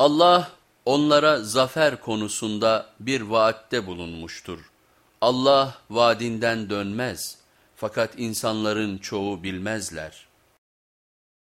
Allah onlara zafer konusunda bir vaatte bulunmuştur. Allah vaadinden dönmez fakat insanların çoğu bilmezler.